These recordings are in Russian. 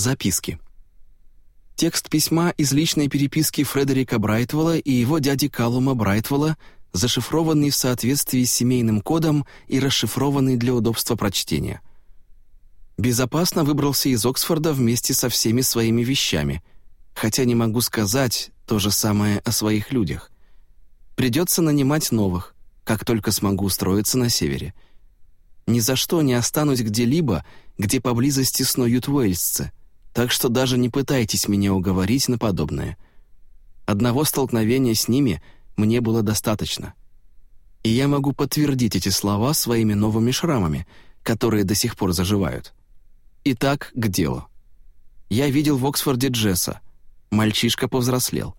Записки. Текст письма из личной переписки Фредерика Брайтвелла и его дяди Калума Брайтвелла, зашифрованный в соответствии с семейным кодом и расшифрованный для удобства прочтения. Безопасно выбрался из Оксфорда вместе со всеми своими вещами, хотя не могу сказать то же самое о своих людях. Придется нанимать новых, как только смогу устроиться на севере. Ни за что не останусь где-либо, где поблизости снуют уэльсцы — так что даже не пытайтесь меня уговорить на подобное. Одного столкновения с ними мне было достаточно. И я могу подтвердить эти слова своими новыми шрамами, которые до сих пор заживают. Итак, к делу. Я видел в Оксфорде Джесса. Мальчишка повзрослел.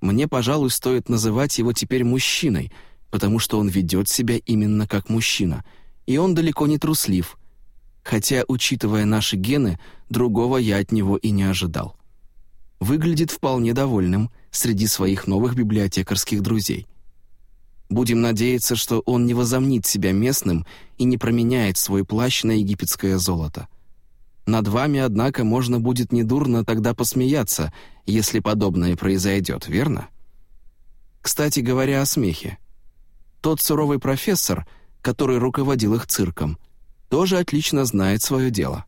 Мне, пожалуй, стоит называть его теперь мужчиной, потому что он ведет себя именно как мужчина, и он далеко не труслив, хотя, учитывая наши гены, другого я от него и не ожидал. Выглядит вполне довольным среди своих новых библиотекарских друзей. Будем надеяться, что он не возомнит себя местным и не променяет свой плащ на египетское золото. Над вами, однако, можно будет недурно тогда посмеяться, если подобное произойдет, верно? Кстати говоря о смехе. Тот суровый профессор, который руководил их цирком — тоже отлично знает свое дело.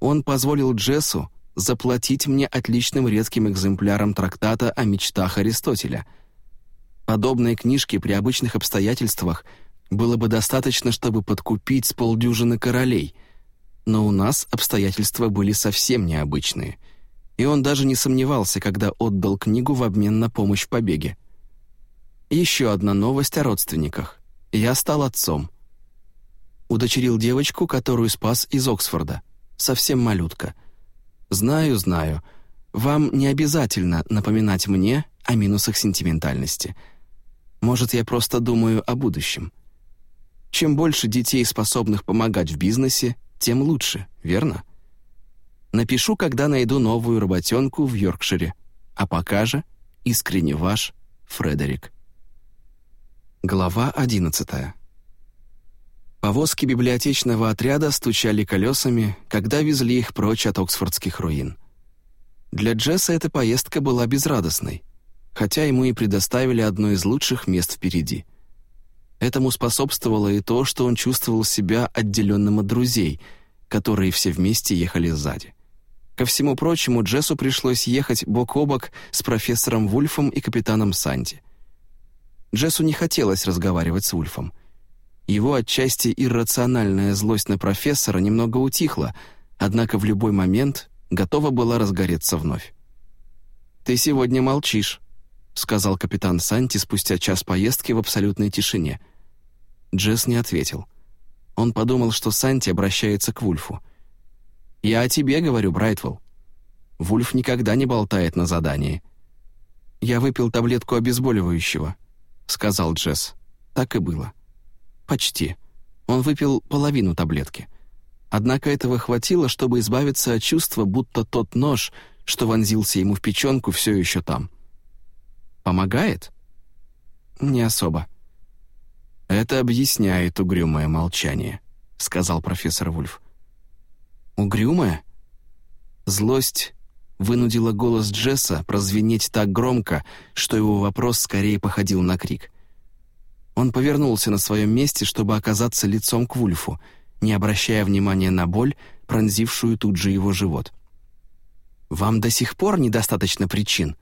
Он позволил Джессу заплатить мне отличным редким экземпляром трактата о мечтах Аристотеля. Подобной книжки при обычных обстоятельствах было бы достаточно, чтобы подкупить с полдюжины королей, но у нас обстоятельства были совсем необычные, и он даже не сомневался, когда отдал книгу в обмен на помощь в побеге. Еще одна новость о родственниках. Я стал отцом — Удочерил девочку, которую спас из Оксфорда. Совсем малютка. Знаю, знаю. Вам не обязательно напоминать мне о минусах сентиментальности. Может, я просто думаю о будущем. Чем больше детей, способных помогать в бизнесе, тем лучше, верно? Напишу, когда найду новую работенку в Йоркшире. А пока же искренне ваш Фредерик. Глава одиннадцатая. Повозки библиотечного отряда стучали колесами, когда везли их прочь от оксфордских руин. Для Джесса эта поездка была безрадостной, хотя ему и предоставили одно из лучших мест впереди. Этому способствовало и то, что он чувствовал себя отделенным от друзей, которые все вместе ехали сзади. Ко всему прочему, Джессу пришлось ехать бок о бок с профессором Вульфом и капитаном Санди. Джессу не хотелось разговаривать с Вульфом — его отчасти иррациональная злость на профессора немного утихла, однако в любой момент готова была разгореться вновь. «Ты сегодня молчишь», — сказал капитан Санти спустя час поездки в абсолютной тишине. Джесс не ответил. Он подумал, что Санти обращается к Вульфу. «Я о тебе говорю, Брайтвелл. Вульф никогда не болтает на задании». «Я выпил таблетку обезболивающего», — сказал Джесс. Так и было. Почти. Он выпил половину таблетки. Однако этого хватило, чтобы избавиться от чувства, будто тот нож, что вонзился ему в печенку, все еще там. «Помогает?» «Не особо». «Это объясняет угрюмое молчание», — сказал профессор Вульф. «Угрюмое?» Злость вынудила голос Джесса прозвенеть так громко, что его вопрос скорее походил на крик — он повернулся на своем месте, чтобы оказаться лицом к Вульфу, не обращая внимания на боль, пронзившую тут же его живот. «Вам до сих пор недостаточно причин?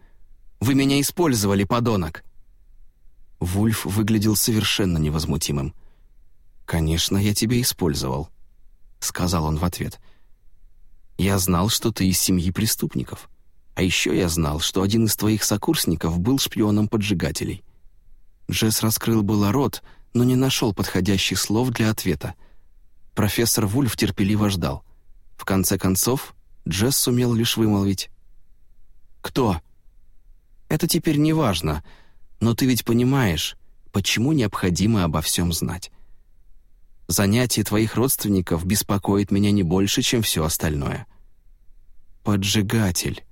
Вы меня использовали, подонок!» Вульф выглядел совершенно невозмутимым. «Конечно, я тебя использовал», — сказал он в ответ. «Я знал, что ты из семьи преступников. А еще я знал, что один из твоих сокурсников был шпионом поджигателей. Джесс раскрыл было рот, но не нашел подходящих слов для ответа. Профессор Вульф терпеливо ждал. В конце концов, Джесс сумел лишь вымолвить. «Кто?» «Это теперь не важно, но ты ведь понимаешь, почему необходимо обо всем знать. Занятие твоих родственников беспокоит меня не больше, чем все остальное». «Поджигатель».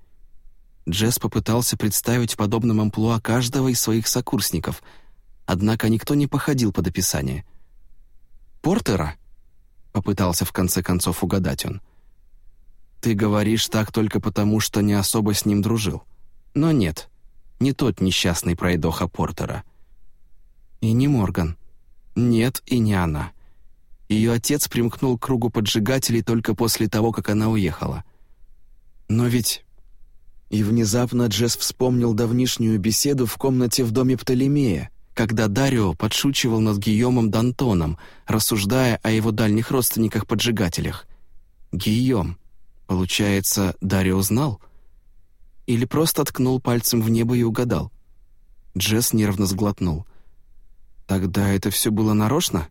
Джесс попытался представить в подобном амплуа каждого из своих сокурсников — однако никто не походил под описание. «Портера?» — попытался в конце концов угадать он. ты говоришь так только потому, что не особо с ним дружил. Но нет, не тот несчастный пройдоха Портера. И не Морган. Нет, и не она. Ее отец примкнул к кругу поджигателей только после того, как она уехала. Но ведь... И внезапно Джесс вспомнил давнишнюю беседу в комнате в доме Птолемея, когда Дарио подшучивал над Гийомом Д'Антоном, рассуждая о его дальних родственниках-поджигателях. Гийом. Получается, Дарио знал? Или просто ткнул пальцем в небо и угадал? Джесс нервно сглотнул. «Тогда это все было нарочно?»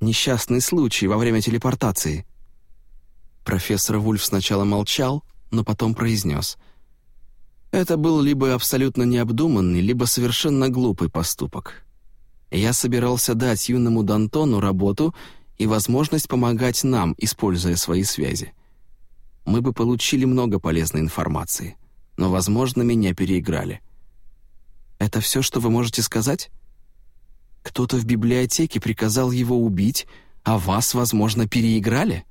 «Несчастный случай во время телепортации». Профессор Вульф сначала молчал, но потом произнес — это был либо абсолютно необдуманный, либо совершенно глупый поступок. Я собирался дать юному Д'Антону работу и возможность помогать нам, используя свои связи. Мы бы получили много полезной информации, но, возможно, меня переиграли. Это все, что вы можете сказать? Кто-то в библиотеке приказал его убить, а вас, возможно, переиграли?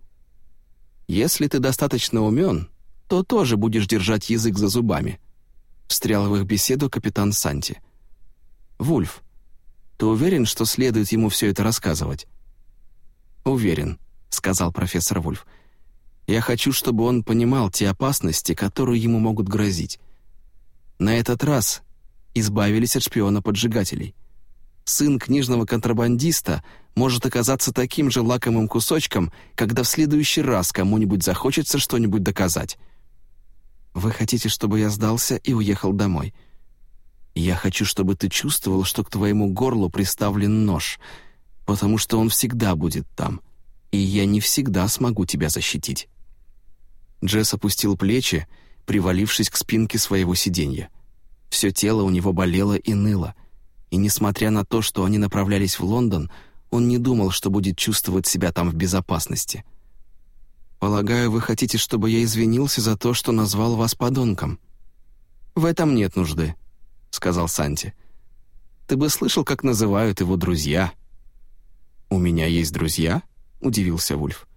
Если ты достаточно умен, то тоже будешь держать язык за зубами —— встрял в их беседу капитан Санти. «Вульф, ты уверен, что следует ему все это рассказывать?» «Уверен», — сказал профессор Вульф. «Я хочу, чтобы он понимал те опасности, которые ему могут грозить. На этот раз избавились от шпиона-поджигателей. Сын книжного контрабандиста может оказаться таким же лакомым кусочком, когда в следующий раз кому-нибудь захочется что-нибудь доказать. Вы хотите, чтобы я сдался и уехал домой? Я хочу, чтобы ты чувствовал, что к твоему горлу приставлен нож, потому что он всегда будет там, и я не всегда смогу тебя защитить». Джесс опустил плечи, привалившись к спинке своего сиденья. Все тело у него болело и ныло, и, несмотря на то, что они направлялись в Лондон, он не думал, что будет чувствовать себя там в безопасности — Полагаю, вы хотите, чтобы я извинился за то, что назвал вас подонком?» «В этом нет нужды», — сказал Санти. «Ты бы слышал, как называют его друзья». «У меня есть друзья?» — удивился Вульф.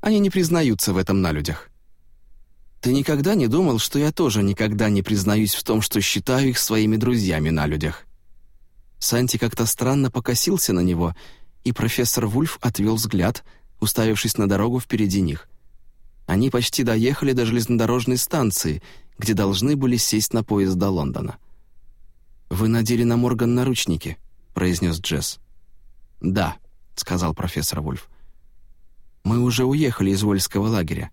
«Они не признаются в этом на людях». «Ты никогда не думал, что я тоже никогда не признаюсь в том, что считаю их своими друзьями на людях?» Санти как-то странно покосился на него, и профессор Вульф отвел взгляд — уставившись на дорогу впереди них. Они почти доехали до железнодорожной станции, где должны были сесть на поезд до Лондона. «Вы надели на Морган наручники», — произнес Джесс. «Да», — сказал профессор Вульф. «Мы уже уехали из Вольского лагеря.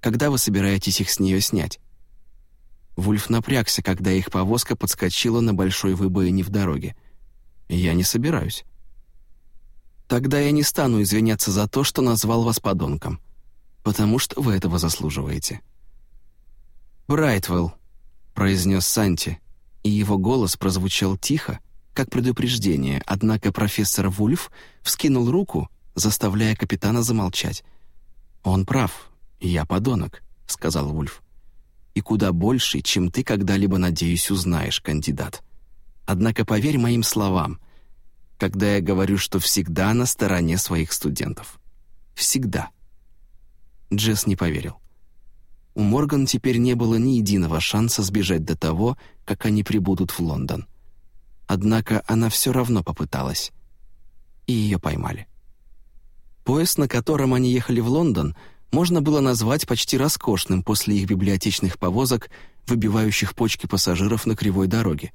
Когда вы собираетесь их с нее снять?» Вульф напрягся, когда их повозка подскочила на большой выбоине в дороге. «Я не собираюсь». Тогда я не стану извиняться за то, что назвал вас подонком, потому что вы этого заслуживаете». «Брайтвелл», — произнес Санти, и его голос прозвучал тихо, как предупреждение, однако профессор Вульф вскинул руку, заставляя капитана замолчать. «Он прав, я подонок», — сказал Вульф. «И куда больше, чем ты когда-либо, надеюсь, узнаешь, кандидат. Однако поверь моим словам, когда я говорю, что всегда на стороне своих студентов. Всегда. Джесс не поверил. У Морган теперь не было ни единого шанса сбежать до того, как они прибудут в Лондон. Однако она все равно попыталась. И ее поймали. Поезд, на котором они ехали в Лондон, можно было назвать почти роскошным после их библиотечных повозок, выбивающих почки пассажиров на кривой дороге,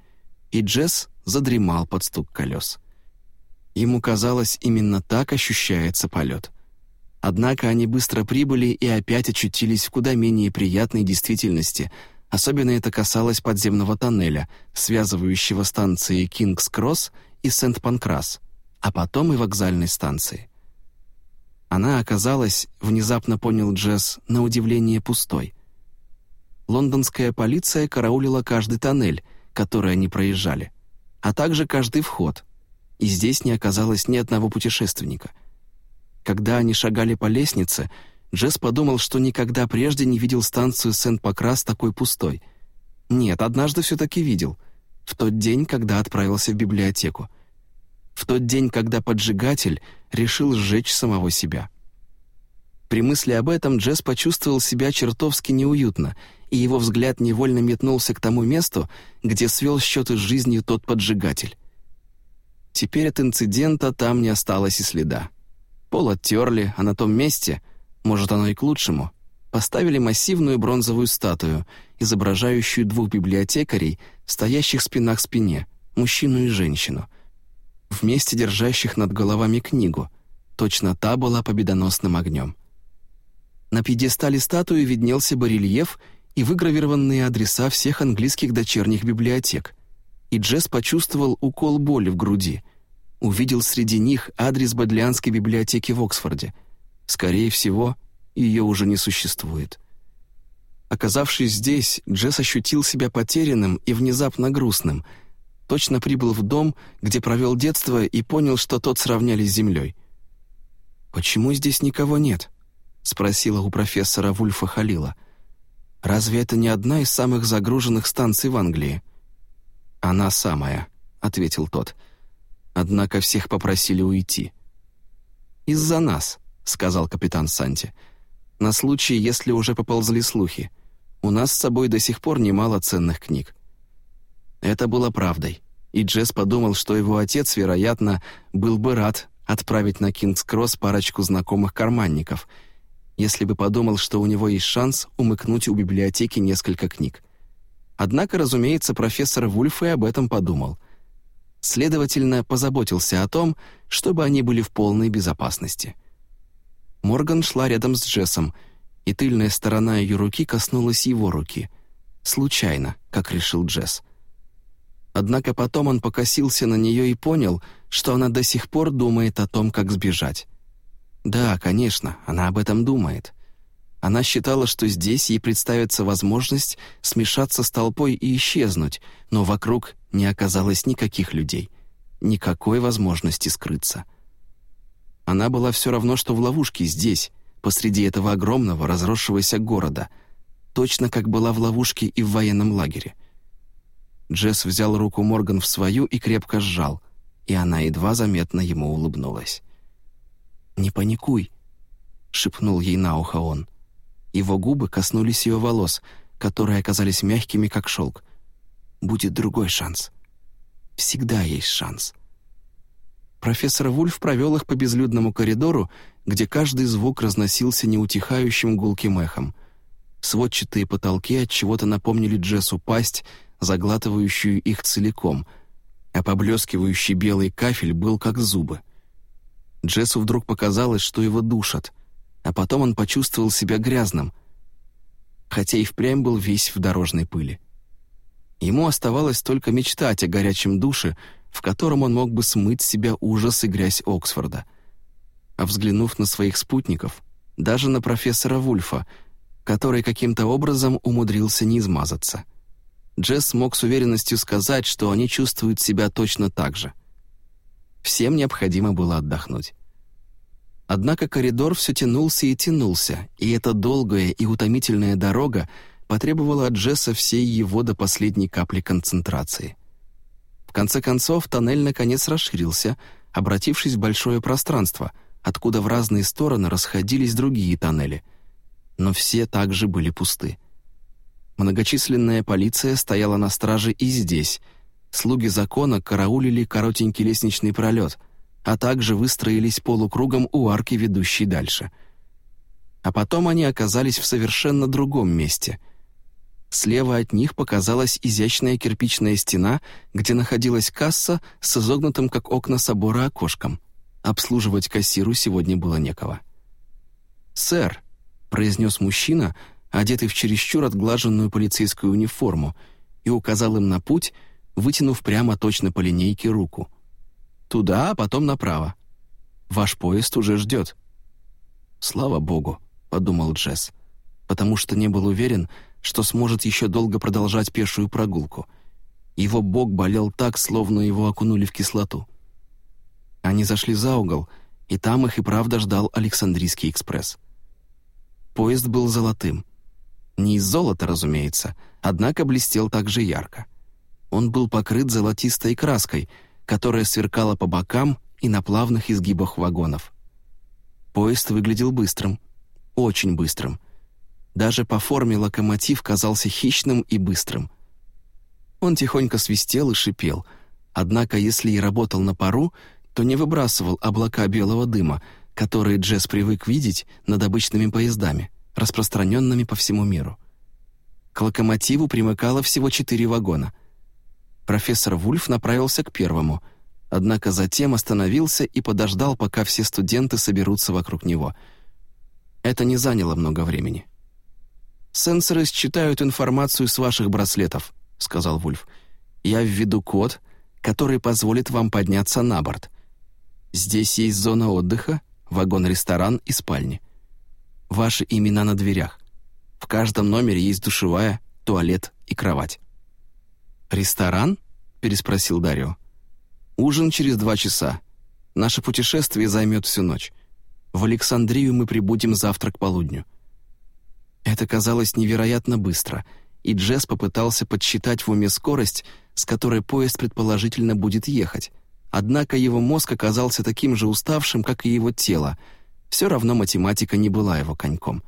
и Джесс задремал под стук колес. Ему казалось, именно так ощущается полет. Однако они быстро прибыли и опять очутились в куда менее приятной действительности. Особенно это касалось подземного тоннеля, связывающего станции Кингс-Кросс и Сент-Панкрас, а потом и вокзальной станции. Она оказалась, внезапно понял Джесс, на удивление пустой. Лондонская полиция караулила каждый тоннель, который они проезжали, а также каждый вход — и здесь не оказалось ни одного путешественника. Когда они шагали по лестнице, Джесс подумал, что никогда прежде не видел станцию Сент-Покрас такой пустой. Нет, однажды все-таки видел. В тот день, когда отправился в библиотеку. В тот день, когда поджигатель решил сжечь самого себя. При мысли об этом Джесс почувствовал себя чертовски неуютно, и его взгляд невольно метнулся к тому месту, где свел счеты с жизнью тот поджигатель. Теперь от инцидента там не осталось и следа. Пол оттерли, а на том месте, может, оно и к лучшему, поставили массивную бронзовую статую, изображающую двух библиотекарей, стоящих спина к спине, мужчину и женщину, вместе держащих над головами книгу. Точно та была победоносным огнем. На пьедестале статуи виднелся барельеф и выгравированные адреса всех английских дочерних библиотек. И Джесс почувствовал укол боли в груди. Увидел среди них адрес Бодлианской библиотеки в Оксфорде. Скорее всего, ее уже не существует. Оказавшись здесь, Джесс ощутил себя потерянным и внезапно грустным. Точно прибыл в дом, где провел детство и понял, что тот сравняли с землей. «Почему здесь никого нет?» — спросила у профессора Вульфа Халила. «Разве это не одна из самых загруженных станций в Англии?» «Она самая», — ответил тот. «Однако всех попросили уйти». «Из-за нас», — сказал капитан Санти. «На случай, если уже поползли слухи. У нас с собой до сих пор немало ценных книг». Это было правдой, и Джесс подумал, что его отец, вероятно, был бы рад отправить на Кингс-Кросс парочку знакомых карманников, если бы подумал, что у него есть шанс умыкнуть у библиотеки несколько книг. Однако, разумеется, профессор Вульф и об этом подумал. Следовательно, позаботился о том, чтобы они были в полной безопасности. Морган шла рядом с Джессом, и тыльная сторона ее руки коснулась его руки. Случайно, как решил Джесс. Однако потом он покосился на нее и понял, что она до сих пор думает о том, как сбежать. Да, конечно, она об этом думает. Она считала, что здесь ей представится возможность смешаться с толпой и исчезнуть, но вокруг не оказалось никаких людей, никакой возможности скрыться. Она была все равно, что в ловушке здесь, посреди этого огромного разросшегося города, точно как была в ловушке и в военном лагере. Джесс взял руку Морган в свою и крепко сжал, и она едва заметно ему улыбнулась. «Не паникуй», — шепнул ей на ухо он. Его губы коснулись ее волос, которые оказались мягкими, как шелк. «Будет другой шанс. Всегда есть шанс». Профессор Вульф провел их по безлюдному коридору, где каждый звук разносился неутихающим гулким эхом. Сводчатые потолки от чего-то напомнили Джессу пасть, заглатывающую их целиком, а поблескивающий белый кафель был как зубы. Джессу вдруг показалось, что его душат, а потом он почувствовал себя грязным, хотя и впрямь был весь в дорожной пыли. Ему оставалось только мечтать о горячем душе, в котором он мог бы смыть с себя ужас и грязь Оксфорда. А взглянув на своих спутников, даже на профессора Вульфа, который каким-то образом умудрился не измазаться. Джесс мог с уверенностью сказать, что они чувствуют себя точно так же. Всем необходимо было отдохнуть. Однако коридор все тянулся и тянулся, и эта долгая и утомительная дорога потребовала от Джесса всей его до последней капли концентрации. В конце концов, тоннель наконец расширился, обратившись в большое пространство, откуда в разные стороны расходились другие тоннели. Но все также были пусты. Многочисленная полиция стояла на страже и здесь. Слуги закона караулили коротенький лестничный пролет, а также выстроились полукругом у арки, ведущей дальше. А потом они оказались в совершенно другом месте — Слева от них показалась изящная кирпичная стена, где находилась касса с изогнутым, как окна собора, окошком. Обслуживать кассиру сегодня было некого. «Сэр», — произнес мужчина, одетый в чересчур отглаженную полицейскую униформу, и указал им на путь, вытянув прямо точно по линейке руку. «Туда, а потом направо. Ваш поезд уже ждет». «Слава богу», — подумал Джесс, потому что не был уверен, что сможет еще долго продолжать пешую прогулку. Его бок болел так, словно его окунули в кислоту. Они зашли за угол, и там их и правда ждал Александрийский экспресс. Поезд был золотым. Не из золота, разумеется, однако блестел так же ярко. Он был покрыт золотистой краской, которая сверкала по бокам и на плавных изгибах вагонов. Поезд выглядел быстрым. очень быстрым. Даже по форме локомотив казался хищным и быстрым. Он тихонько свистел и шипел, однако если и работал на пару, то не выбрасывал облака белого дыма, которые Джесс привык видеть над обычными поездами, распространенными по всему миру. К локомотиву примыкало всего четыре вагона. Профессор Вульф направился к первому, однако затем остановился и подождал, пока все студенты соберутся вокруг него. Это не заняло много времени. «Сенсоры считают информацию с ваших браслетов», — сказал Вульф. «Я введу код, который позволит вам подняться на борт. Здесь есть зона отдыха, вагон-ресторан и спальни. Ваши имена на дверях. В каждом номере есть душевая, туалет и кровать». «Ресторан?» — переспросил Дарио. «Ужин через два часа. Наше путешествие займет всю ночь. В Александрию мы прибудем завтра к полудню». Это казалось невероятно быстро, и Джесс попытался подсчитать в уме скорость, с которой поезд предположительно будет ехать. Однако его мозг оказался таким же уставшим, как и его тело. Все равно математика не была его коньком.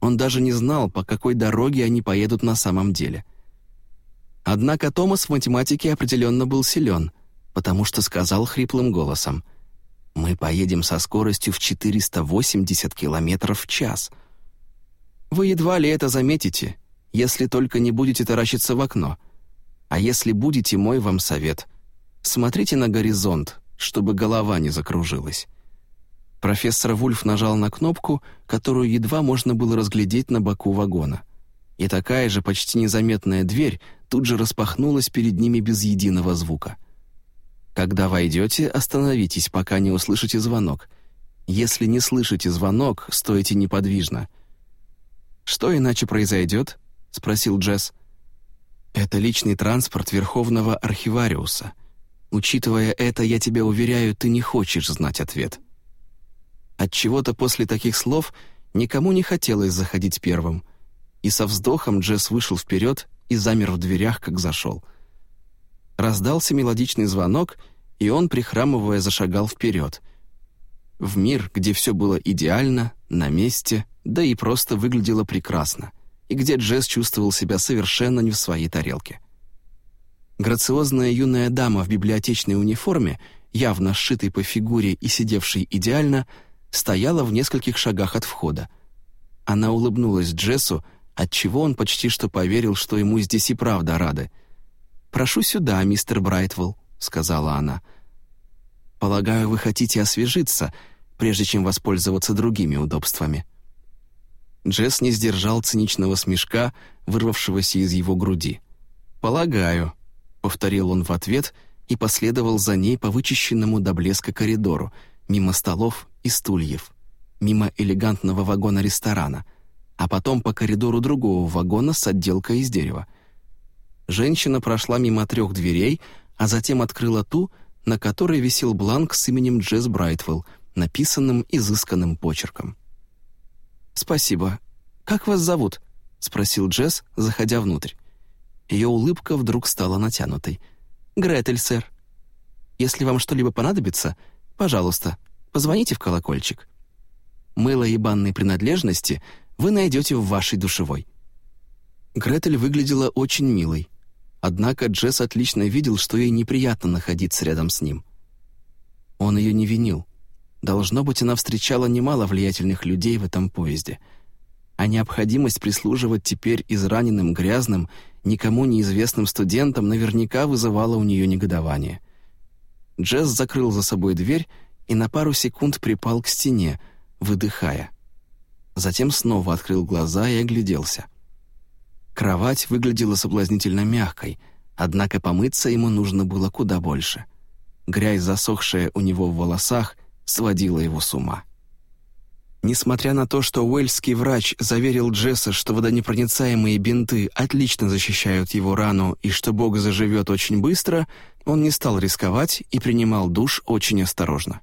Он даже не знал, по какой дороге они поедут на самом деле. Однако Томас в математике определенно был силен, потому что сказал хриплым голосом, «Мы поедем со скоростью в 480 километров в час». Вы едва ли это заметите, если только не будете таращиться в окно. А если будете, мой вам совет. Смотрите на горизонт, чтобы голова не закружилась. Профессор Вульф нажал на кнопку, которую едва можно было разглядеть на боку вагона. И такая же почти незаметная дверь тут же распахнулась перед ними без единого звука. Когда войдете, остановитесь, пока не услышите звонок. Если не слышите звонок, стойте неподвижно. «Что иначе произойдет?» — спросил Джесс. «Это личный транспорт Верховного Архивариуса. Учитывая это, я тебя уверяю, ты не хочешь знать ответ». От чего то после таких слов никому не хотелось заходить первым, и со вздохом Джесс вышел вперед и замер в дверях, как зашел. Раздался мелодичный звонок, и он, прихрамывая, зашагал вперед. В мир, где все было идеально, на месте, да и просто выглядело прекрасно, и где Джесс чувствовал себя совершенно не в своей тарелке. Грациозная юная дама в библиотечной униформе, явно сшитой по фигуре и сидевшей идеально, стояла в нескольких шагах от входа. Она улыбнулась Джессу, отчего он почти что поверил, что ему здесь и правда рады. «Прошу сюда, мистер Брайтвелл», — сказала она. «Полагаю, вы хотите освежиться, прежде чем воспользоваться другими удобствами». Джесс не сдержал циничного смешка, вырвавшегося из его груди. «Полагаю», — повторил он в ответ и последовал за ней по вычищенному до блеска коридору, мимо столов и стульев, мимо элегантного вагона ресторана, а потом по коридору другого вагона с отделкой из дерева. Женщина прошла мимо трех дверей, а затем открыла ту, на которой висел бланк с именем Джесс Брайтвелл, написанным изысканным почерком. «Спасибо. Как вас зовут?» — спросил Джесс, заходя внутрь. Ее улыбка вдруг стала натянутой. «Гретель, сэр. Если вам что-либо понадобится, пожалуйста, позвоните в колокольчик. Мыло и банные принадлежности вы найдете в вашей душевой». Гретель выглядела очень милой, однако Джесс отлично видел, что ей неприятно находиться рядом с ним. Он ее не винил. Должно быть, она встречала немало влиятельных людей в этом поезде. А необходимость прислуживать теперь израненным, грязным, никому неизвестным студентам наверняка вызывала у нее негодование. Джесс закрыл за собой дверь и на пару секунд припал к стене, выдыхая. Затем снова открыл глаза и огляделся. Кровать выглядела соблазнительно мягкой, однако помыться ему нужно было куда больше. Грязь, засохшая у него в волосах, сводила его с ума. Несмотря на то, что уэльский врач заверил Джесса, что водонепроницаемые бинты отлично защищают его рану и что Бог заживет очень быстро, он не стал рисковать и принимал душ очень осторожно.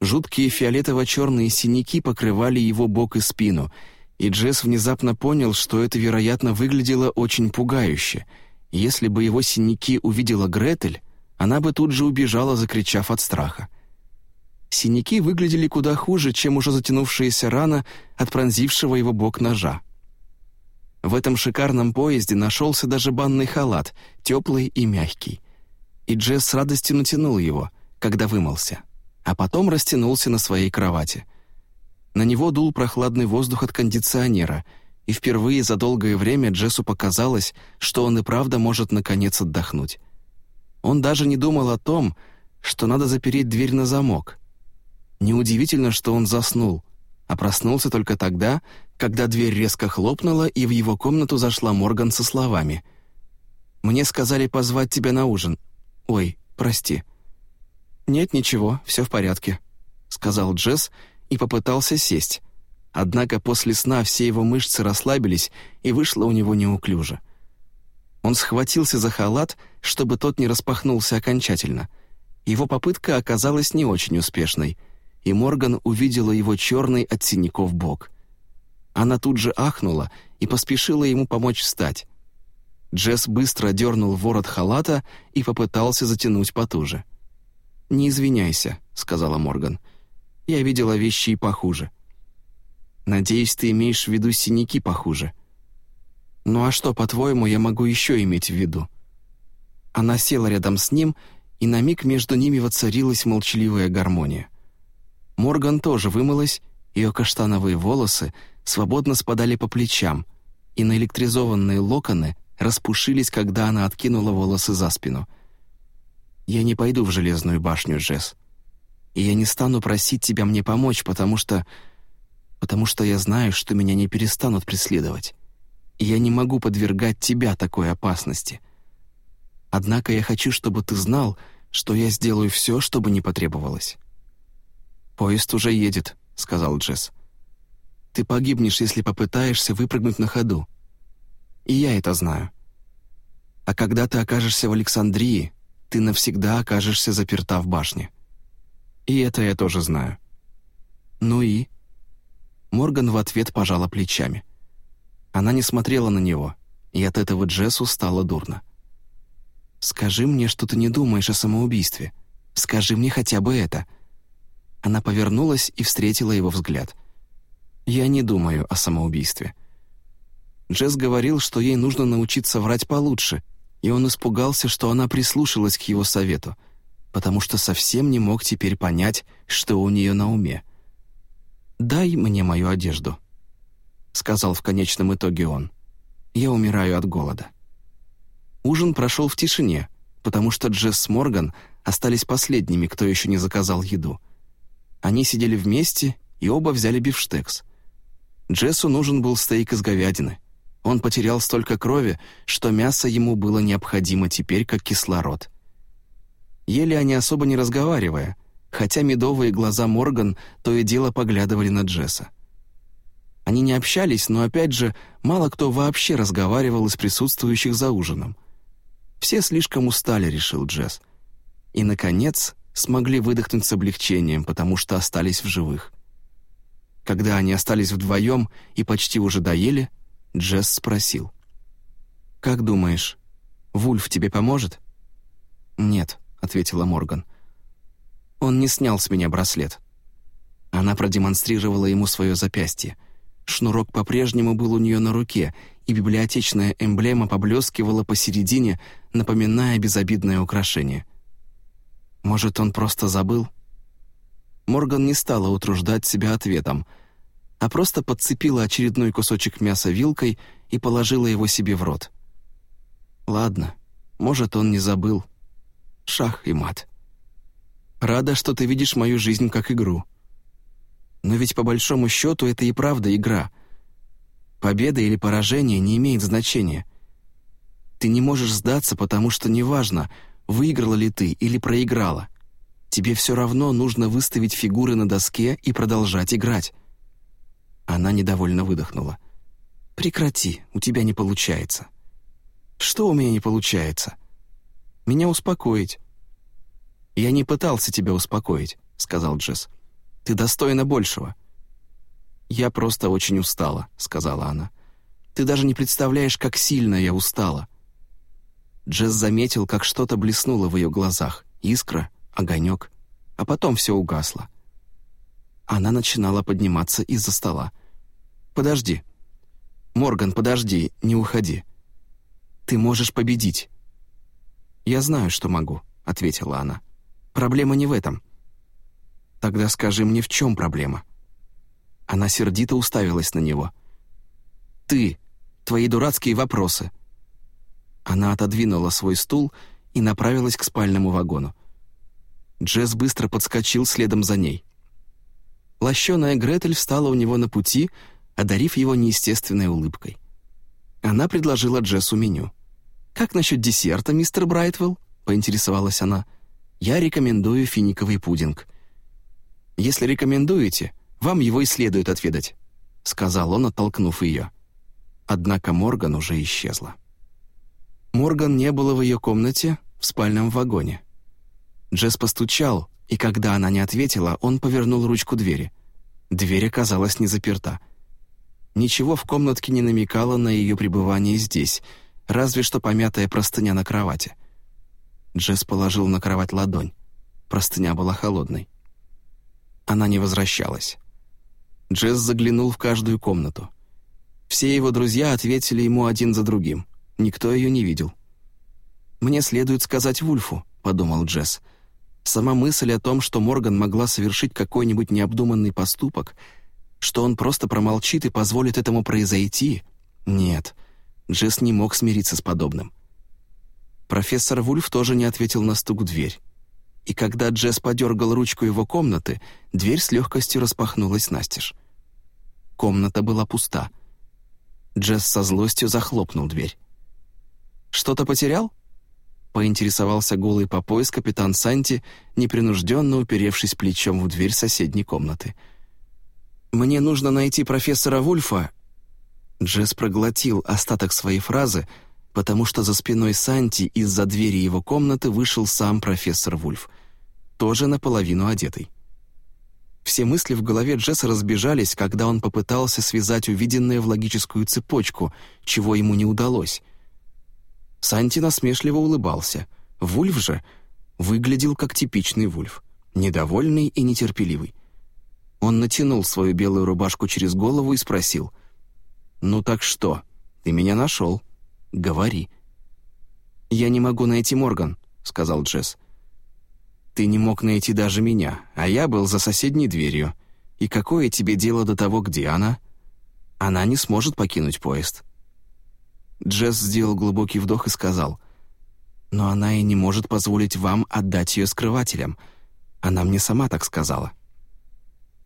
Жуткие фиолетово-черные синяки покрывали его бок и спину, и Джесс внезапно понял, что это, вероятно, выглядело очень пугающе. Если бы его синяки увидела Гретель, она бы тут же убежала, закричав от страха. Синяки выглядели куда хуже, чем уже затянувшаяся рана от пронзившего его бок ножа. В этом шикарном поезде нашелся даже банный халат, теплый и мягкий. И Джесс с радостью натянул его, когда вымылся, а потом растянулся на своей кровати. На него дул прохладный воздух от кондиционера, и впервые за долгое время Джессу показалось, что он и правда может наконец отдохнуть. Он даже не думал о том, что надо запереть дверь на замок. Неудивительно, что он заснул, а проснулся только тогда, когда дверь резко хлопнула, и в его комнату зашла Морган со словами. «Мне сказали позвать тебя на ужин. Ой, прости». «Нет, ничего, все в порядке», — сказал Джесс и попытался сесть. Однако после сна все его мышцы расслабились, и вышло у него неуклюже. Он схватился за халат, чтобы тот не распахнулся окончательно. Его попытка оказалась не очень успешной, и Морган увидела его черный от синяков бок. Она тут же ахнула и поспешила ему помочь встать. Джесс быстро дернул ворот халата и попытался затянуть потуже. «Не извиняйся», — сказала Морган. «Я видела вещи и похуже». «Надеюсь, ты имеешь в виду синяки похуже», «Ну а что, по-твоему, я могу еще иметь в виду?» Она села рядом с ним, и на миг между ними воцарилась молчаливая гармония. Морган тоже вымылась, ее каштановые волосы свободно спадали по плечам, и наэлектризованные локоны распушились, когда она откинула волосы за спину. «Я не пойду в Железную башню, Джесс. И я не стану просить тебя мне помочь, потому что... потому что я знаю, что меня не перестанут преследовать я не могу подвергать тебя такой опасности. Однако я хочу, чтобы ты знал, что я сделаю все, чтобы не потребовалось». «Поезд уже едет», — сказал Джесс. «Ты погибнешь, если попытаешься выпрыгнуть на ходу. И я это знаю. А когда ты окажешься в Александрии, ты навсегда окажешься заперта в башне. И это я тоже знаю». «Ну и?» Морган в ответ пожала плечами. Она не смотрела на него, и от этого Джессу стало дурно. «Скажи мне, что ты не думаешь о самоубийстве. Скажи мне хотя бы это». Она повернулась и встретила его взгляд. «Я не думаю о самоубийстве». Джесс говорил, что ей нужно научиться врать получше, и он испугался, что она прислушалась к его совету, потому что совсем не мог теперь понять, что у нее на уме. «Дай мне мою одежду», — сказал в конечном итоге он. «Я умираю от голода». Ужин прошел в тишине, потому что Джесс Морган остались последними, кто еще не заказал еду. Они сидели вместе и оба взяли бифштекс. Джессу нужен был стейк из говядины. Он потерял столько крови, что мясо ему было необходимо теперь как кислород. Ели они особо не разговаривая, хотя медовые глаза Морган то и дело поглядывали на Джесса. Они не общались, но опять же, мало кто вообще разговаривал из присутствующих за ужином. Все слишком устали, решил Джесс. И, наконец, смогли выдохнуть с облегчением, потому что остались в живых. Когда они остались вдвоем и почти уже доели, Джесс спросил. «Как думаешь, Вульф тебе поможет?» «Нет», — ответила Морган. «Он не снял с меня браслет». Она продемонстрировала ему свое запястье — Шнурок по-прежнему был у нее на руке, и библиотечная эмблема поблескивала посередине, напоминая безобидное украшение. Может, он просто забыл? Морган не стала утруждать себя ответом, а просто подцепила очередной кусочек мяса вилкой и положила его себе в рот. Ладно, может, он не забыл. Шах и мат. Рада, что ты видишь мою жизнь как игру. Но ведь по большому счету это и правда игра. Победа или поражение не имеет значения. Ты не можешь сдаться, потому что неважно, выиграла ли ты или проиграла. Тебе все равно нужно выставить фигуры на доске и продолжать играть. Она недовольно выдохнула. «Прекрати, у тебя не получается». «Что у меня не получается?» «Меня успокоить». «Я не пытался тебя успокоить», — сказал Джесс. Ты достойна большего». «Я просто очень устала», — сказала она. «Ты даже не представляешь, как сильно я устала». Джесс заметил, как что-то блеснуло в ее глазах. Искра, огонек. А потом все угасло. Она начинала подниматься из-за стола. «Подожди. Морган, подожди, не уходи. Ты можешь победить». «Я знаю, что могу», — ответила она. «Проблема не в этом». «Тогда скажи мне, в чем проблема?» Она сердито уставилась на него. «Ты, твои дурацкие вопросы». Она отодвинула свой стул и направилась к спальному вагону. Джесс быстро подскочил следом за ней. Лощеная Гретель встала у него на пути, одарив его неестественной улыбкой. Она предложила Джессу меню. «Как насчет десерта, мистер Брайтвелл?» — поинтересовалась она. «Я рекомендую финиковый пудинг». «Если рекомендуете, вам его и следует отведать», — сказал он, оттолкнув ее. Однако Морган уже исчезла. Морган не было в ее комнате, в спальном вагоне. Джесс постучал, и когда она не ответила, он повернул ручку двери. Дверь оказалась не заперта. Ничего в комнатке не намекало на ее пребывание здесь, разве что помятая простыня на кровати. Джесс положил на кровать ладонь. Простыня была холодной. Она не возвращалась. Джесс заглянул в каждую комнату. Все его друзья ответили ему один за другим. Никто ее не видел. «Мне следует сказать Вульфу», — подумал Джесс. Сама мысль о том, что Морган могла совершить какой-нибудь необдуманный поступок, что он просто промолчит и позволит этому произойти... Нет, Джесс не мог смириться с подобным. Профессор Вульф тоже не ответил на стук в дверь. И когда Джесс подергал ручку его комнаты, дверь с легкостью распахнулась настежь. Комната была пуста. Джесс со злостью захлопнул дверь. «Что-то потерял?» поинтересовался голый по пояс капитан Санти, непринужденно уперевшись плечом в дверь соседней комнаты. «Мне нужно найти профессора Вульфа». Джесс проглотил остаток своей фразы, потому что за спиной Санти из-за двери его комнаты вышел сам профессор Вульф, тоже наполовину одетый. Все мысли в голове Джесса разбежались, когда он попытался связать увиденное в логическую цепочку, чего ему не удалось. Санти насмешливо улыбался. Вульф же выглядел как типичный Вульф, недовольный и нетерпеливый. Он натянул свою белую рубашку через голову и спросил. «Ну так что? Ты меня нашел. Говори». «Я не могу найти Морган», — сказал Джесс. «Ты не мог найти даже меня, а я был за соседней дверью. И какое тебе дело до того, где она? Она не сможет покинуть поезд. Джесс сделал глубокий вдох и сказал, «Но она и не может позволить вам отдать ее скрывателям. Она мне сама так сказала».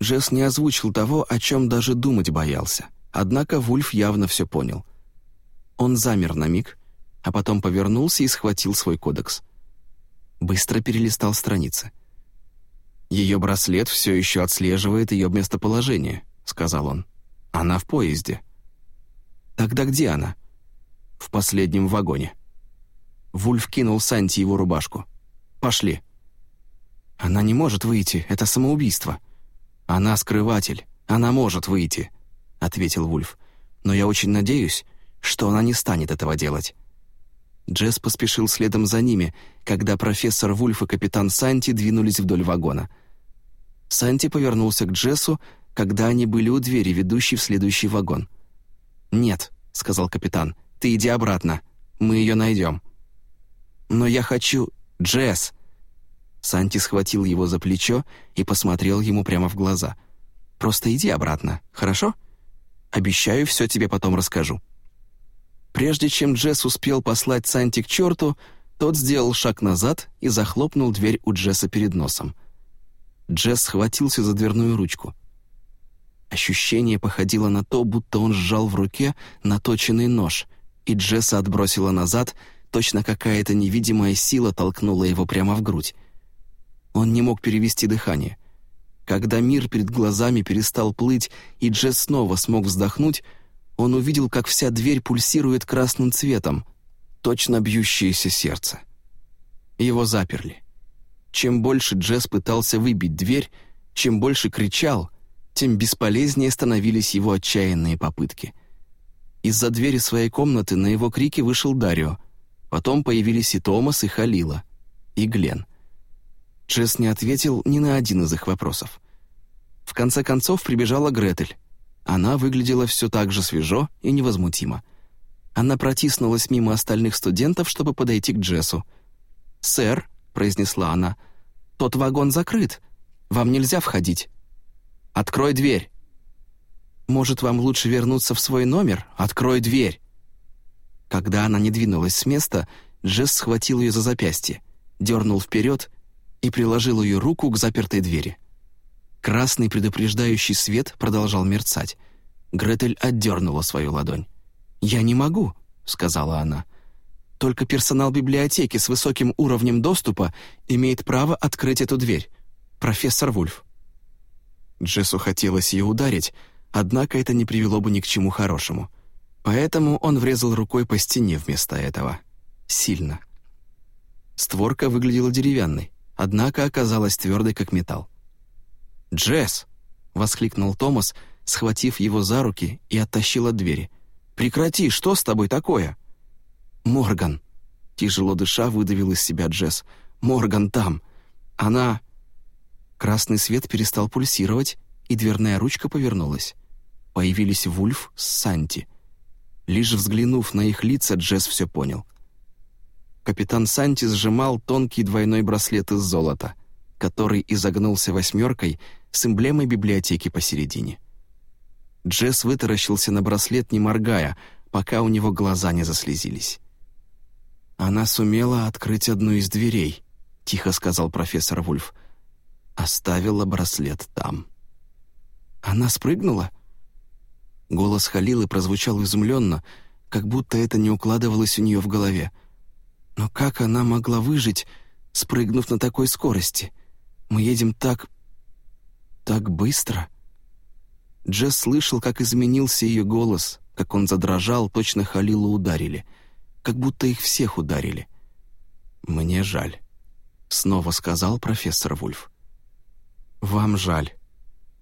Джесс не озвучил того, о чем даже думать боялся, однако Вульф явно все понял. Он замер на миг, а потом повернулся и схватил свой кодекс. Быстро перелистал страницы. «Ее браслет все еще отслеживает ее местоположение», — сказал он. «Она в поезде». «Тогда где она?» в последнем вагоне. Вульф кинул Санти его рубашку. «Пошли». «Она не может выйти, это самоубийство». «Она скрыватель, она может выйти», — ответил Вульф. «Но я очень надеюсь, что она не станет этого делать». Джесс поспешил следом за ними, когда профессор Вульф и капитан Санти двинулись вдоль вагона. Санти повернулся к Джессу, когда они были у двери, ведущей в следующий вагон. «Нет», — сказал капитан, ты иди обратно. Мы ее найдем». «Но я хочу... Джесс!» Санти схватил его за плечо и посмотрел ему прямо в глаза. «Просто иди обратно, хорошо? Обещаю, все тебе потом расскажу». Прежде чем Джесс успел послать Санти к черту, тот сделал шаг назад и захлопнул дверь у Джесса перед носом. Джесс схватился за дверную ручку. Ощущение походило на то, будто он сжал в руке наточенный нож, и Джесса отбросила назад, точно какая-то невидимая сила толкнула его прямо в грудь. Он не мог перевести дыхание. Когда мир перед глазами перестал плыть, и Джесс снова смог вздохнуть, он увидел, как вся дверь пульсирует красным цветом, точно бьющееся сердце. Его заперли. Чем больше Джесс пытался выбить дверь, чем больше кричал, тем бесполезнее становились его отчаянные попытки — из-за двери своей комнаты на его крики вышел Дарио. Потом появились и Томас, и Халила, и Глен. Джесс не ответил ни на один из их вопросов. В конце концов прибежала Гретель. Она выглядела все так же свежо и невозмутимо. Она протиснулась мимо остальных студентов, чтобы подойти к Джессу. «Сэр», — произнесла она, — «тот вагон закрыт. Вам нельзя входить». «Открой дверь». «Может, вам лучше вернуться в свой номер? Открой дверь». Когда она не двинулась с места, Джесс схватил ее за запястье, дернул вперед и приложил ее руку к запертой двери. Красный предупреждающий свет продолжал мерцать. Гретель отдернула свою ладонь. «Я не могу», — сказала она. «Только персонал библиотеки с высоким уровнем доступа имеет право открыть эту дверь. Профессор Вульф». Джессу хотелось ее ударить, однако это не привело бы ни к чему хорошему. Поэтому он врезал рукой по стене вместо этого. Сильно. Створка выглядела деревянной, однако оказалась твердой, как металл. «Джесс!» — воскликнул Томас, схватив его за руки и оттащил от двери. «Прекрати, что с тобой такое?» «Морган!» — тяжело дыша выдавил из себя Джесс. «Морган там! Она...» Красный свет перестал пульсировать, и дверная ручка повернулась. Появились Вульф с Санти. Лишь взглянув на их лица, Джесс все понял. Капитан Санти сжимал тонкий двойной браслет из золота, который изогнулся восьмеркой с эмблемой библиотеки посередине. Джесс вытаращился на браслет, не моргая, пока у него глаза не заслезились. «Она сумела открыть одну из дверей», — тихо сказал профессор Вульф. «Оставила браслет там». «Она спрыгнула?» Голос Халилы прозвучал изумленно, как будто это не укладывалось у нее в голове. «Но как она могла выжить, спрыгнув на такой скорости? Мы едем так так быстро?» Джесс слышал, как изменился ее голос, как он задрожал, точно Халилу ударили, как будто их всех ударили. «Мне жаль», — снова сказал профессор Вульф. «Вам жаль».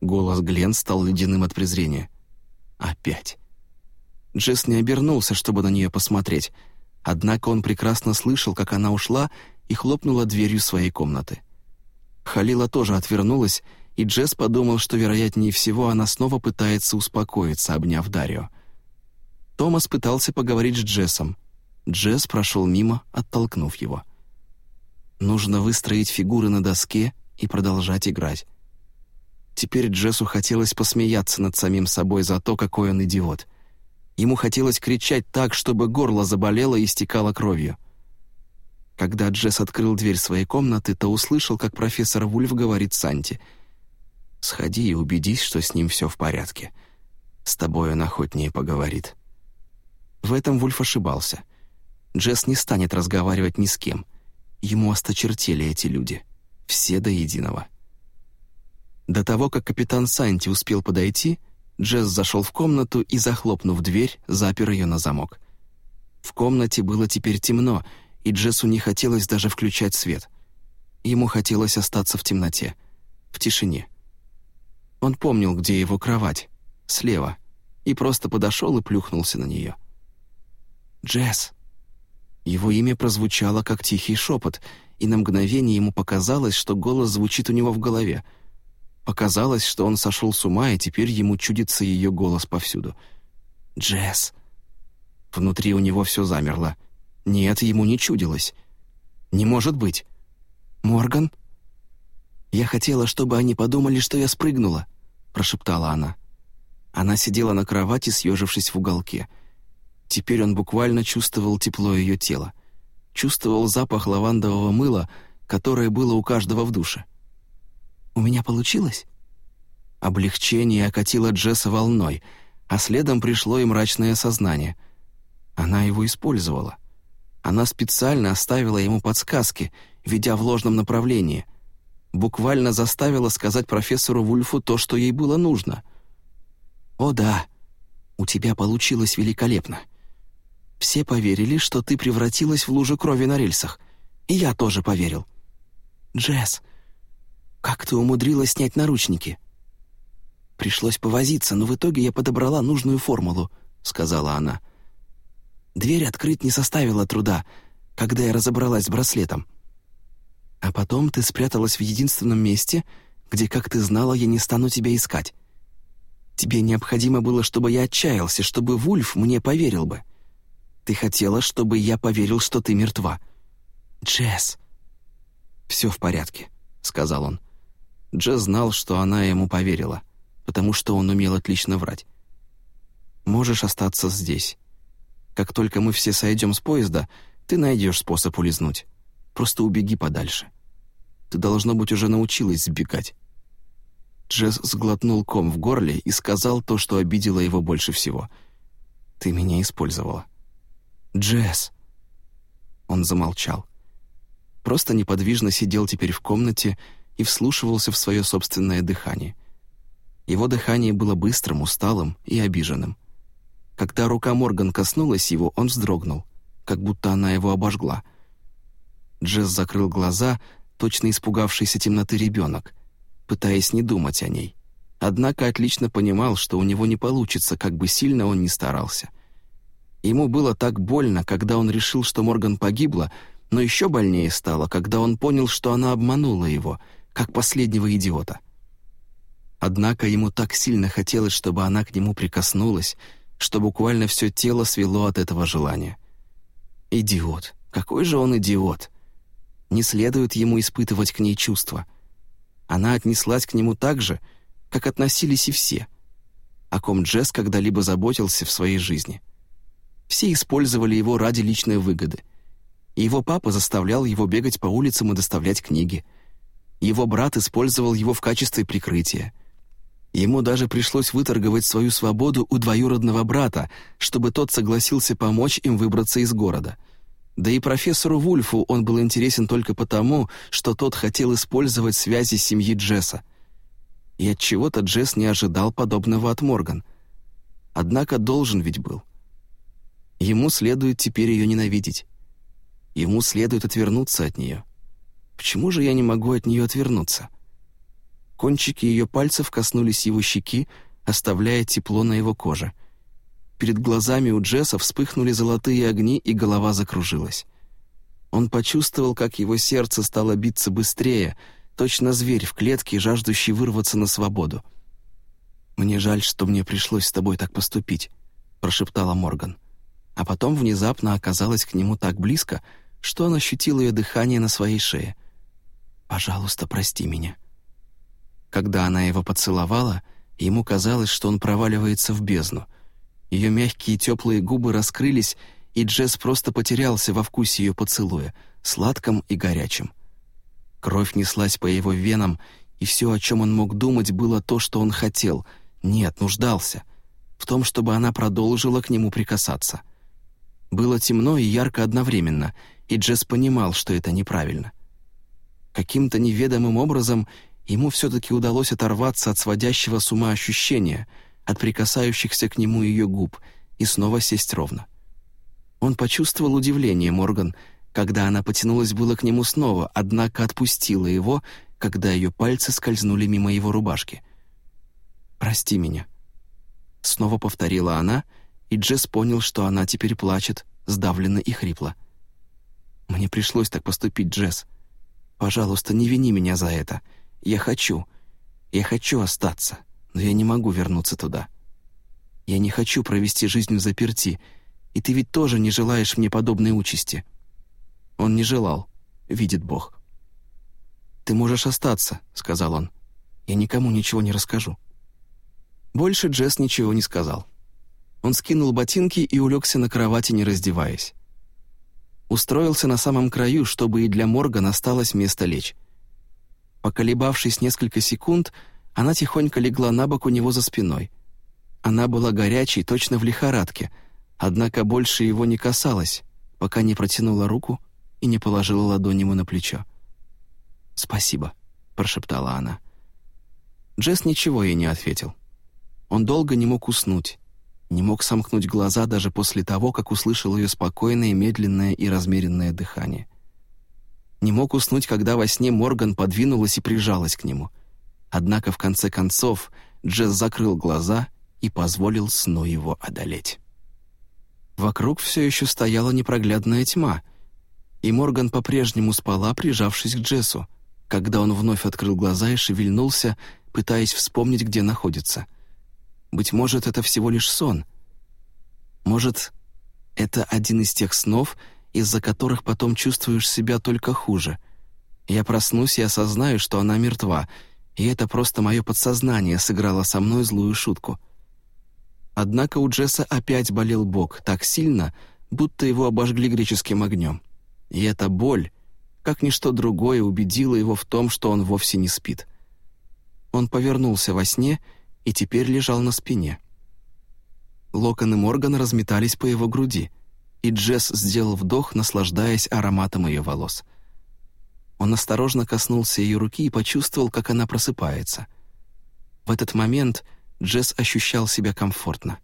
Голос Глен стал ледяным от презрения. «Опять». Джесс не обернулся, чтобы на нее посмотреть, однако он прекрасно слышал, как она ушла и хлопнула дверью своей комнаты. Халила тоже отвернулась и Джесс подумал, что, вероятнее всего, она снова пытается успокоиться, обняв Дарио. Томас пытался поговорить с Джессом. Джесс прошел мимо, оттолкнув его. Нужно выстроить фигуры на доске и продолжать играть. Теперь Джессу хотелось посмеяться над самим собой за то, какой он идиот. Ему хотелось кричать так, чтобы горло заболело и стекало кровью. Когда Джесс открыл дверь своей комнаты, то услышал, как профессор Вульф говорит Санти — Сходи и убедись, что с ним все в порядке. С тобой он охотнее поговорит». В этом Вульф ошибался. Джесс не станет разговаривать ни с кем. Ему осточертели эти люди. Все до единого. До того, как капитан Санти успел подойти, Джесс зашел в комнату и, захлопнув дверь, запер ее на замок. В комнате было теперь темно, и Джессу не хотелось даже включать свет. Ему хотелось остаться в темноте, в тишине. Он помнил, где его кровать. Слева. И просто подошел и плюхнулся на нее. «Джесс!» Его имя прозвучало, как тихий шепот, и на мгновение ему показалось, что голос звучит у него в голове. Показалось, что он сошел с ума, и теперь ему чудится ее голос повсюду. «Джесс!» Внутри у него все замерло. Нет, ему не чудилось. «Не может быть!» «Морган?» «Я хотела, чтобы они подумали, что я спрыгнула», — прошептала она. Она сидела на кровати, съежившись в уголке. Теперь он буквально чувствовал тепло ее тела. Чувствовал запах лавандового мыла, которое было у каждого в душе. «У меня получилось?» Облегчение окатило Джесса волной, а следом пришло и мрачное сознание. Она его использовала. Она специально оставила ему подсказки, ведя в ложном направлении — буквально заставила сказать профессору Вульфу то, что ей было нужно. «О да, у тебя получилось великолепно. Все поверили, что ты превратилась в лужу крови на рельсах, и я тоже поверил. Джесс, как ты умудрилась снять наручники?» «Пришлось повозиться, но в итоге я подобрала нужную формулу», — сказала она. «Дверь открыть не составило труда, когда я разобралась с браслетом. А потом ты спряталась в единственном месте, где, как ты знала, я не стану тебя искать. Тебе необходимо было, чтобы я отчаялся, чтобы Вульф мне поверил бы. Ты хотела, чтобы я поверил, что ты мертва. Джесс!» «Все в порядке», — сказал он. Джесс знал, что она ему поверила, потому что он умел отлично врать. «Можешь остаться здесь. Как только мы все сойдем с поезда, ты найдешь способ улизнуть. Просто убеги подальше. Ты, должно быть, уже научилась сбегать». Джесс сглотнул ком в горле и сказал то, что обидело его больше всего. «Ты меня использовала». «Джесс!» Он замолчал. Просто неподвижно сидел теперь в комнате и вслушивался в свое собственное дыхание. Его дыхание было быстрым, усталым и обиженным. Когда рука Морган коснулась его, он вздрогнул, как будто она его обожгла. Джесс закрыл глаза, точно испугавшийся темноты ребенок — пытаясь не думать о ней. Однако отлично понимал, что у него не получится, как бы сильно он ни старался. Ему было так больно, когда он решил, что Морган погибла, но еще больнее стало, когда он понял, что она обманула его, как последнего идиота. Однако ему так сильно хотелось, чтобы она к нему прикоснулась, что буквально все тело свело от этого желания. Идиот. Какой же он идиот. Не следует ему испытывать к ней чувства — она отнеслась к нему так же, как относились и все, о ком Джесс когда-либо заботился в своей жизни. Все использовали его ради личной выгоды. его папа заставлял его бегать по улицам и доставлять книги. Его брат использовал его в качестве прикрытия. Ему даже пришлось выторговать свою свободу у двоюродного брата, чтобы тот согласился помочь им выбраться из города — да и профессору Вульфу он был интересен только потому, что тот хотел использовать связи семьи Джесса. И от чего-то Джесс не ожидал подобного от Морган. Однако должен ведь был. Ему следует теперь ее ненавидеть. Ему следует отвернуться от нее. Почему же я не могу от нее отвернуться? Кончики ее пальцев коснулись его щеки, оставляя тепло на его коже — Перед глазами у Джесса вспыхнули золотые огни, и голова закружилась. Он почувствовал, как его сердце стало биться быстрее, точно зверь в клетке, жаждущий вырваться на свободу. «Мне жаль, что мне пришлось с тобой так поступить», — прошептала Морган. А потом внезапно оказалась к нему так близко, что он ощутил ее дыхание на своей шее. «Пожалуйста, прости меня». Когда она его поцеловала, ему казалось, что он проваливается в бездну — ее мягкие теплые губы раскрылись, и Джесс просто потерялся во вкусе ее поцелуя, сладком и горячим. Кровь неслась по его венам, и все, о чем он мог думать, было то, что он хотел, нет, нуждался, в том, чтобы она продолжила к нему прикасаться. Было темно и ярко одновременно, и Джесс понимал, что это неправильно. Каким-то неведомым образом ему все-таки удалось оторваться от сводящего с ума ощущения — от прикасающихся к нему ее губ и снова сесть ровно. Он почувствовал удивление Морган, когда она потянулась было к нему снова, однако отпустила его, когда ее пальцы скользнули мимо его рубашки. «Прости меня», — снова повторила она, и Джесс понял, что она теперь плачет, сдавленно и хрипло. «Мне пришлось так поступить, Джесс. Пожалуйста, не вини меня за это. Я хочу, я хочу остаться» но я не могу вернуться туда. Я не хочу провести жизнь в заперти, и ты ведь тоже не желаешь мне подобной участи». Он не желал, видит Бог. «Ты можешь остаться», — сказал он. «Я никому ничего не расскажу». Больше Джесс ничего не сказал. Он скинул ботинки и улегся на кровати, не раздеваясь. Устроился на самом краю, чтобы и для Моргана осталось место лечь. Поколебавшись несколько секунд, она тихонько легла на бок у него за спиной. Она была горячей, точно в лихорадке, однако больше его не касалась, пока не протянула руку и не положила ладонь ему на плечо. «Спасибо», — прошептала она. Джесс ничего ей не ответил. Он долго не мог уснуть, не мог сомкнуть глаза даже после того, как услышал ее спокойное, медленное и размеренное дыхание. Не мог уснуть, когда во сне Морган подвинулась и прижалась к нему — Однако в конце концов Джесс закрыл глаза и позволил сну его одолеть. Вокруг все еще стояла непроглядная тьма, и Морган по-прежнему спала, прижавшись к Джессу, когда он вновь открыл глаза и шевельнулся, пытаясь вспомнить, где находится. Быть может, это всего лишь сон. Может, это один из тех снов, из-за которых потом чувствуешь себя только хуже. Я проснусь и осознаю, что она мертва, и это просто мое подсознание сыграло со мной злую шутку. Однако у Джесса опять болел бок так сильно, будто его обожгли греческим огнем. И эта боль, как ничто другое, убедила его в том, что он вовсе не спит. Он повернулся во сне и теперь лежал на спине. Локоны Моргана разметались по его груди, и Джесс сделал вдох, наслаждаясь ароматом ее волос. Он осторожно коснулся ее руки и почувствовал, как она просыпается. В этот момент Джесс ощущал себя комфортно.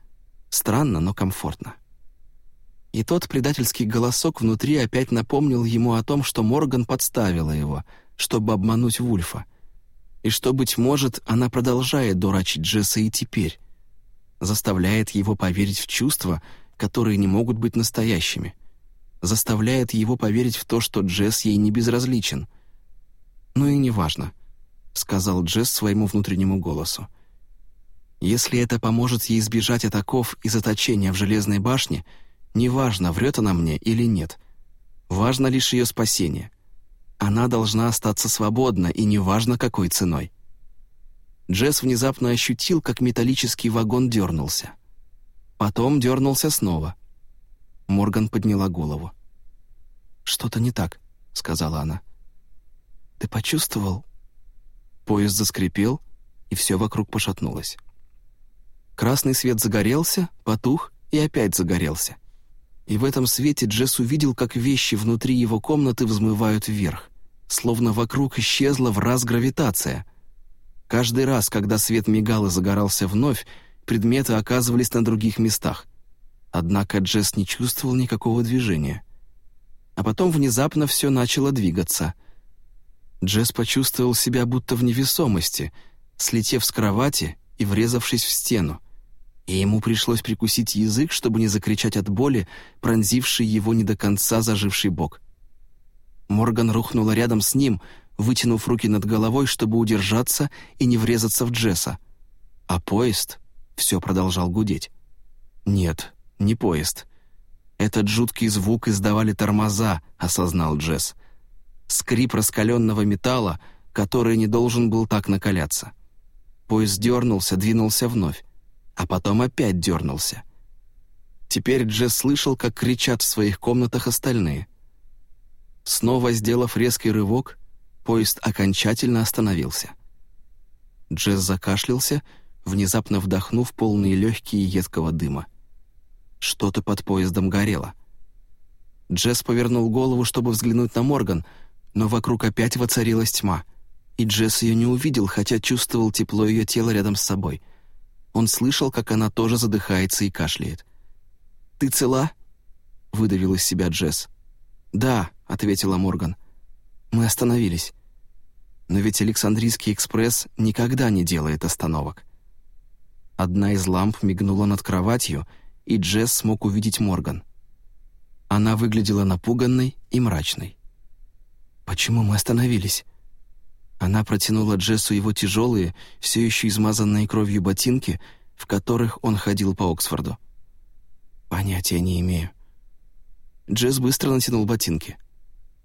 Странно, но комфортно. И тот предательский голосок внутри опять напомнил ему о том, что Морган подставила его, чтобы обмануть Вульфа. И что, быть может, она продолжает дурачить Джесса и теперь. Заставляет его поверить в чувства, которые не могут быть настоящими. Заставляет его поверить в то, что Джесс ей не безразличен. «Ну и неважно», — сказал Джесс своему внутреннему голосу. «Если это поможет ей избежать атаков и заточения в Железной башне — Неважно, врет она мне или нет. Важно лишь ее спасение. Она должна остаться свободна, и неважно, какой ценой. Джесс внезапно ощутил, как металлический вагон дернулся. Потом дернулся снова. Морган подняла голову. «Что-то не так», — сказала она. «Ты почувствовал?» Поезд заскрипел, и все вокруг пошатнулось. Красный свет загорелся, потух и опять загорелся и в этом свете Джесс увидел, как вещи внутри его комнаты взмывают вверх, словно вокруг исчезла в раз гравитация. Каждый раз, когда свет мигал и загорался вновь, предметы оказывались на других местах. Однако Джесс не чувствовал никакого движения. А потом внезапно все начало двигаться. Джесс почувствовал себя будто в невесомости, слетев с кровати и врезавшись в стену и ему пришлось прикусить язык, чтобы не закричать от боли, пронзивший его не до конца заживший бок. Морган рухнула рядом с ним, вытянув руки над головой, чтобы удержаться и не врезаться в Джесса. А поезд все продолжал гудеть. «Нет, не поезд. Этот жуткий звук издавали тормоза», — осознал Джесс. Скрип раскаленного металла, который не должен был так накаляться. Поезд дернулся, двинулся вновь а потом опять дернулся. Теперь Джесс слышал, как кричат в своих комнатах остальные. Снова сделав резкий рывок, поезд окончательно остановился. Джесс закашлялся, внезапно вдохнув полные легкие едкого дыма. Что-то под поездом горело. Джесс повернул голову, чтобы взглянуть на Морган, но вокруг опять воцарилась тьма, и Джесс ее не увидел, хотя чувствовал тепло ее тела рядом с собой — он слышал, как она тоже задыхается и кашляет. «Ты цела?» — выдавил из себя Джесс. «Да», — ответила Морган. «Мы остановились. Но ведь Александрийский экспресс никогда не делает остановок». Одна из ламп мигнула над кроватью, и Джесс смог увидеть Морган. Она выглядела напуганной и мрачной. «Почему мы остановились?» Она протянула Джессу его тяжелые, все еще измазанные кровью ботинки, в которых он ходил по Оксфорду. «Понятия не имею». Джесс быстро натянул ботинки.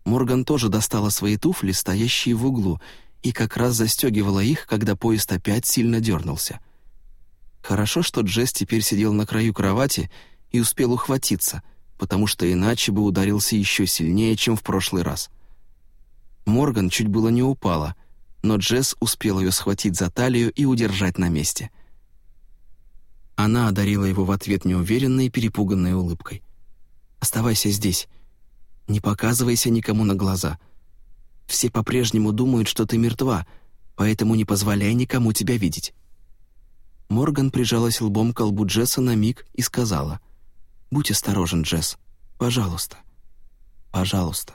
Морган тоже достала свои туфли, стоящие в углу, и как раз застегивала их, когда поезд опять сильно дернулся. Хорошо, что Джесс теперь сидел на краю кровати и успел ухватиться, потому что иначе бы ударился еще сильнее, чем в прошлый раз. Морган чуть было не упала — но Джесс успел ее схватить за талию и удержать на месте. Она одарила его в ответ неуверенной и перепуганной улыбкой. «Оставайся здесь. Не показывайся никому на глаза. Все по-прежнему думают, что ты мертва, поэтому не позволяй никому тебя видеть». Морган прижалась лбом к колбу Джесса на миг и сказала, «Будь осторожен, Джесс. Пожалуйста. Пожалуйста».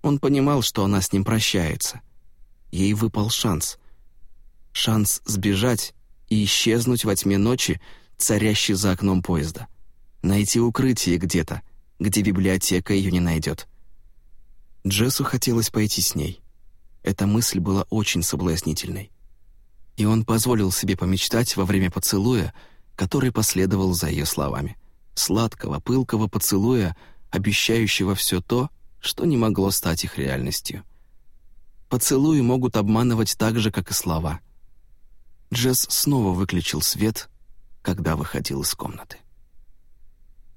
Он понимал, что она с ним прощается — ей выпал шанс. Шанс сбежать и исчезнуть во тьме ночи, царящей за окном поезда. Найти укрытие где-то, где библиотека ее не найдет. Джессу хотелось пойти с ней. Эта мысль была очень соблазнительной. И он позволил себе помечтать во время поцелуя, который последовал за ее словами. Сладкого, пылкого поцелуя, обещающего все то, что не могло стать их реальностью. Поцелуи могут обманывать так же, как и слова. Джесс снова выключил свет, когда выходил из комнаты.